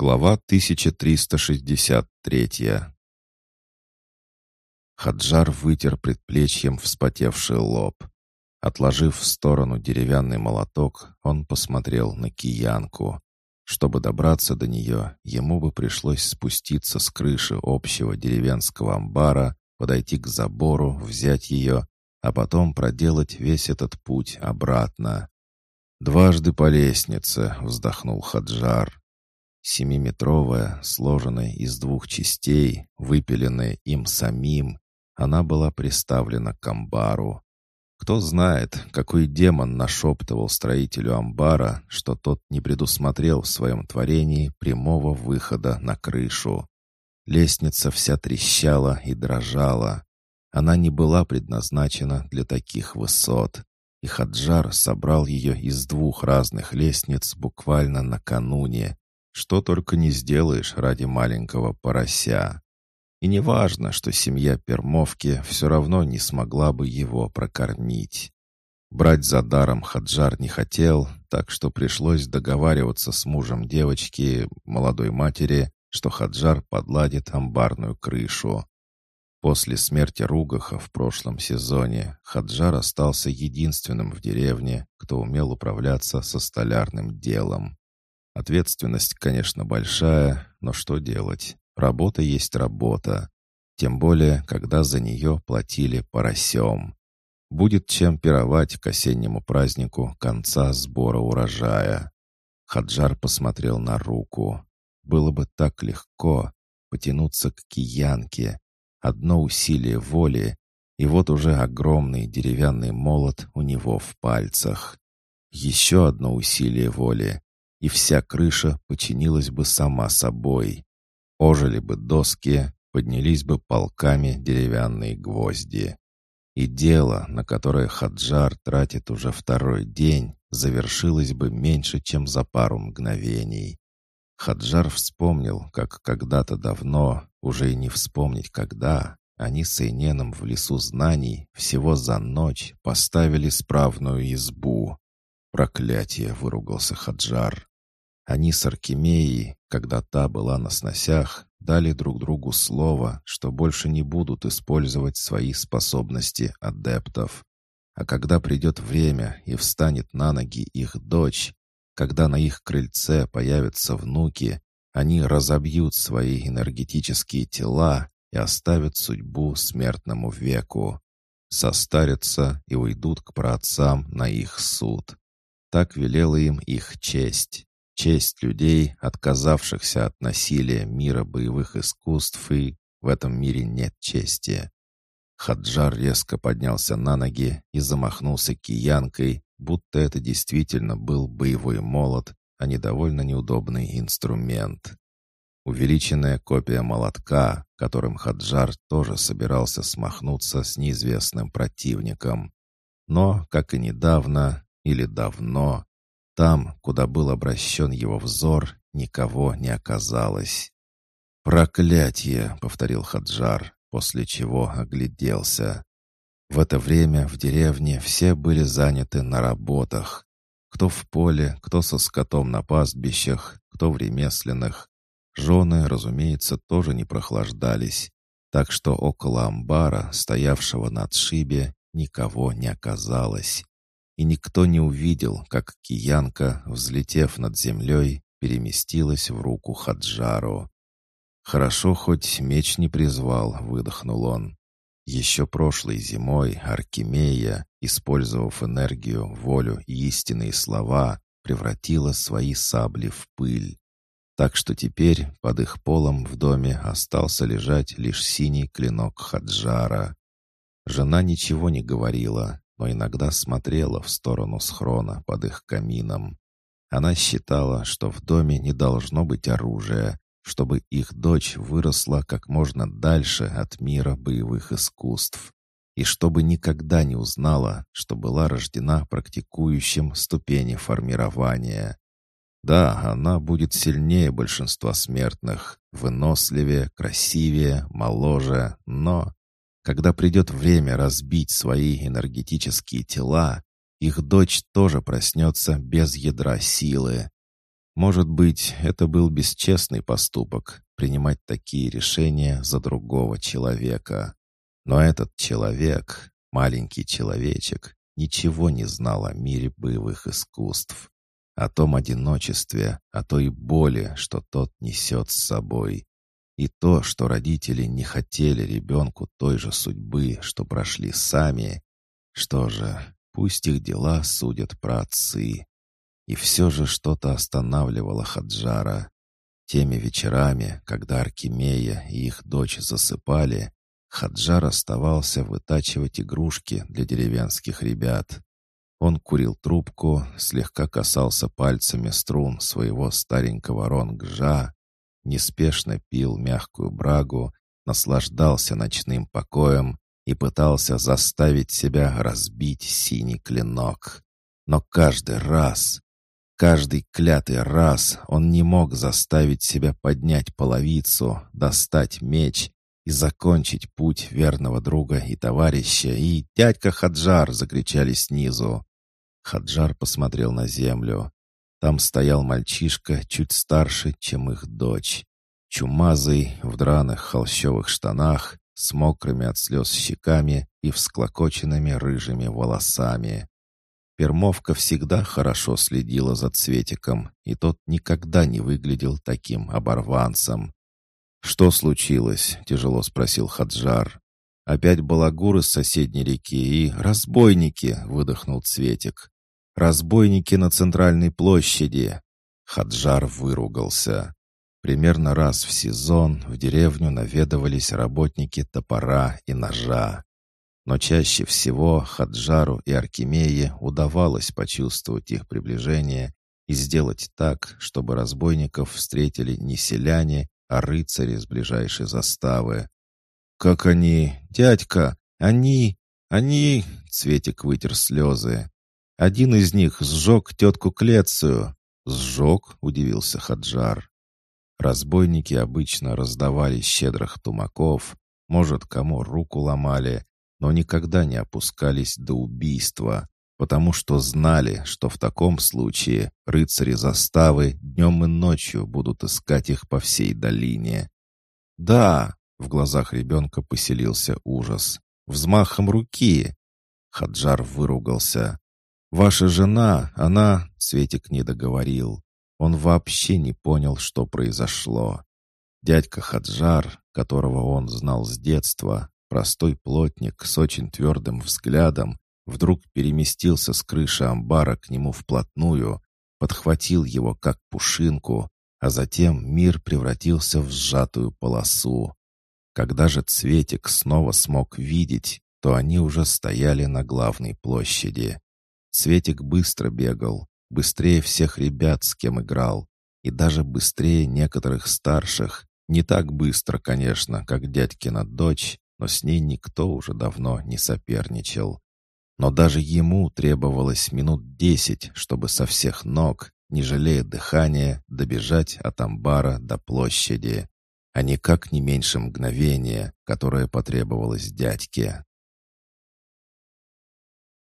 Глава 1363 Хаджар вытер предплечьем вспотевший лоб. Отложив в сторону деревянный молоток, он посмотрел на киянку. Чтобы добраться до нее, ему бы пришлось спуститься с крыши общего деревенского амбара, подойти к забору, взять ее, а потом проделать весь этот путь обратно. «Дважды по лестнице», — вздохнул Хаджар. Семиметровая, сложенная из двух частей, выпиленная им самим, она была приставлена к амбару. Кто знает, какой демон нашептывал строителю амбара, что тот не предусмотрел в своем творении прямого выхода на крышу. Лестница вся трещала и дрожала. Она не была предназначена для таких высот, и Хаджар собрал ее из двух разных лестниц буквально накануне. Что только не сделаешь ради маленького порося. И не важно, что семья Пермовки все равно не смогла бы его прокормить. Брать за даром Хаджар не хотел, так что пришлось договариваться с мужем девочки, молодой матери, что Хаджар подладит амбарную крышу. После смерти Ругаха в прошлом сезоне Хаджар остался единственным в деревне, кто умел управляться со столярным делом. Ответственность, конечно, большая, но что делать? Работа есть работа. Тем более, когда за нее платили поросем. Будет чем пировать к осеннему празднику конца сбора урожая. Хаджар посмотрел на руку. Было бы так легко потянуться к киянке. Одно усилие воли, и вот уже огромный деревянный молот у него в пальцах. Еще одно усилие воли, и вся крыша починилась бы сама собой. Ожили бы доски, поднялись бы полками деревянные гвозди. И дело, на которое Хаджар тратит уже второй день, завершилось бы меньше, чем за пару мгновений. Хаджар вспомнил, как когда-то давно, уже и не вспомнить когда, они с Эйненом в лесу знаний всего за ночь поставили справную избу. «Проклятие!» — выругался Хаджар. Они с Аркемией, когда та была на сносях, дали друг другу слово, что больше не будут использовать свои способности адептов. А когда придет время и встанет на ноги их дочь, когда на их крыльце появятся внуки, они разобьют свои энергетические тела и оставят судьбу смертному веку. Состарятся и уйдут к праотцам на их суд. Так велела им их честь честь людей, отказавшихся от насилия мира боевых искусств, и в этом мире нет чести. Хаджар резко поднялся на ноги и замахнулся киянкой, будто это действительно был боевой молот, а не довольно неудобный инструмент. Увеличенная копия молотка, которым Хаджар тоже собирался смахнуться с неизвестным противником. Но, как и недавно, или давно, там, куда был обращен его взор, никого не оказалось. «Проклятие!» — повторил Хаджар, после чего огляделся. В это время в деревне все были заняты на работах. Кто в поле, кто со скотом на пастбищах, кто в ремесленных. Жены, разумеется, тоже не прохлаждались, так что около амбара, стоявшего на отшибе, никого не оказалось и никто не увидел, как киянка, взлетев над землей, переместилась в руку Хаджару. «Хорошо, хоть меч не призвал», — выдохнул он. Еще прошлой зимой Аркемия, использовав энергию, волю и истинные слова, превратила свои сабли в пыль. Так что теперь под их полом в доме остался лежать лишь синий клинок Хаджара. Жена ничего не говорила, но иногда смотрела в сторону схрона под их камином. Она считала, что в доме не должно быть оружия, чтобы их дочь выросла как можно дальше от мира боевых искусств, и чтобы никогда не узнала, что была рождена практикующим ступени формирования. Да, она будет сильнее большинства смертных, выносливее, красивее, моложе, но когда придет время разбить свои энергетические тела, их дочь тоже проснется без ядра силы. Может быть, это был бесчестный поступок — принимать такие решения за другого человека. Но этот человек, маленький человечек, ничего не знал о мире боевых искусств, о том одиночестве, о той боли, что тот несет с собой. И то, что родители не хотели ребенку той же судьбы, что прошли сами. Что же, пусть их дела судят про отцы. И все же что-то останавливало Хаджара. Теми вечерами, когда Аркемия и их дочь засыпали, Хаджар оставался вытачивать игрушки для деревенских ребят. Он курил трубку, слегка касался пальцами струн своего старенького ронгжа, неспешно пил мягкую брагу, наслаждался ночным покоем и пытался заставить себя разбить синий клинок. Но каждый раз, каждый клятый раз он не мог заставить себя поднять половицу, достать меч и закончить путь верного друга и товарища, и «Дядька Хаджар!» — закричали снизу. Хаджар посмотрел на землю. Там стоял мальчишка чуть старше, чем их дочь. Чумазый, в драных холщовых штанах, с мокрыми от слез щеками и всклокоченными рыжими волосами. Пермовка всегда хорошо следила за Цветиком, и тот никогда не выглядел таким оборванцем. «Что случилось?» — тяжело спросил Хаджар. «Опять балагуры с соседней реки и разбойники!» — выдохнул Цветик. «Разбойники на центральной площади!» Хаджар выругался. Примерно раз в сезон в деревню наведывались работники топора и ножа. Но чаще всего Хаджару и Аркемее удавалось почувствовать их приближение и сделать так, чтобы разбойников встретили не селяне, а рыцари с ближайшей заставы. «Как они? Дядька! Они! Они!» Цветик вытер слезы. Один из них сжег тетку Клецию. «Сжег?» — удивился Хаджар. Разбойники обычно раздавали щедрых тумаков, может, кому руку ломали, но никогда не опускались до убийства, потому что знали, что в таком случае рыцари заставы днем и ночью будут искать их по всей долине. «Да!» — в глазах ребенка поселился ужас. «Взмахом руки!» Хаджар выругался. «Ваша жена, она...» — Светик не договорил. Он вообще не понял, что произошло. Дядька Хаджар, которого он знал с детства, простой плотник с очень твердым взглядом, вдруг переместился с крыши амбара к нему вплотную, подхватил его как пушинку, а затем мир превратился в сжатую полосу. Когда же Цветик снова смог видеть, то они уже стояли на главной площади. Цветик быстро бегал, Быстрее всех ребят, с кем играл. И даже быстрее некоторых старших. Не так быстро, конечно, как дядькина дочь, но с ней никто уже давно не соперничал. Но даже ему требовалось минут десять, чтобы со всех ног, не жалея дыхания, добежать от амбара до площади, а никак не меньше мгновения, которое потребовалось дядьке.